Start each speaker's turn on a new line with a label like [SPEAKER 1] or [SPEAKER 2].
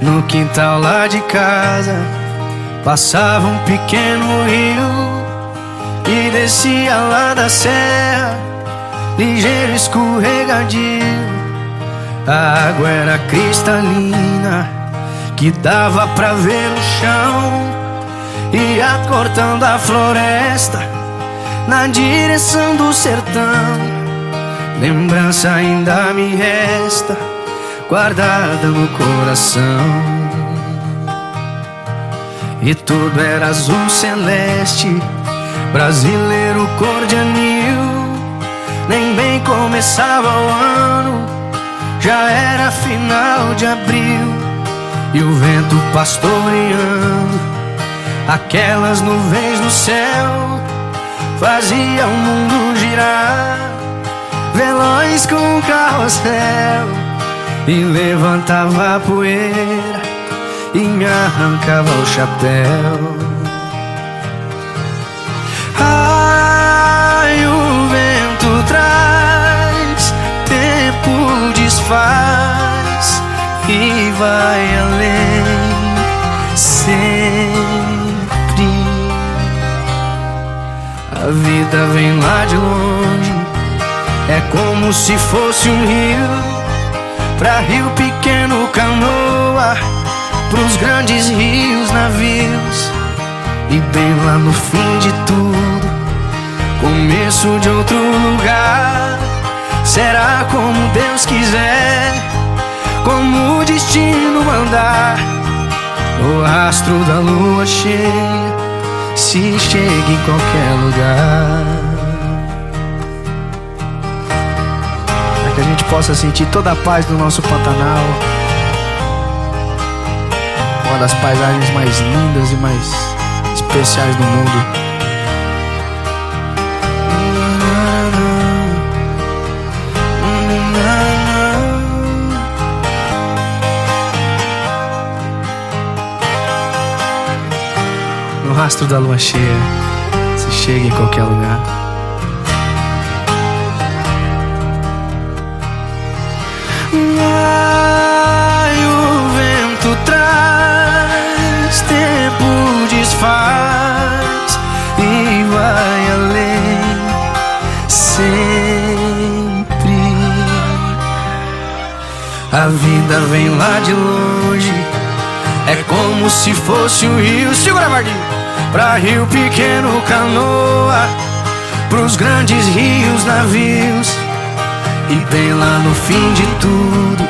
[SPEAKER 1] No quintal lá de casa Passava um pequeno rio E descia lá da serra Ligeiro escorregadio. A água era cristalina Que dava pra ver o chão Ia cortando a floresta Na direção do sertão Lembrança ainda me resta guardada no coração. E tudo era azul celeste, brasileiro cor de anil. Nem bem começava o ano, já era final de abril. E o vento pastoreando aquelas nuvens no céu fazia o mundo girar. Velões com carrossel e levantava a poeira e me arrancava o chapéu. Ai, o vento traz, tempo desfaz e vai além vida vem lá de longe, é como se fosse um rio Pra rio pequeno, canoa Pros grandes rios, navios. E bem lá no fim de tudo Começo de outro lugar. Será como Deus quiser Como o destino mandar O rastro da lua cheia Se chega em qualquer lugar que a gente possa sentir toda a paz do nosso Pantanal. Uma das paisagens mais lindas e mais especiais do mundo. Rastro da lua cheia, se chega em qualquer lugar. Ai, o vento traz, tempo desfaz e vai além sempre. A vida vem lá de longe, é como se fosse um rio. Segura, Marquinhos! Pra rio pequeno, canoa, pros grandes rios, navios. E bem lá no fim de tudo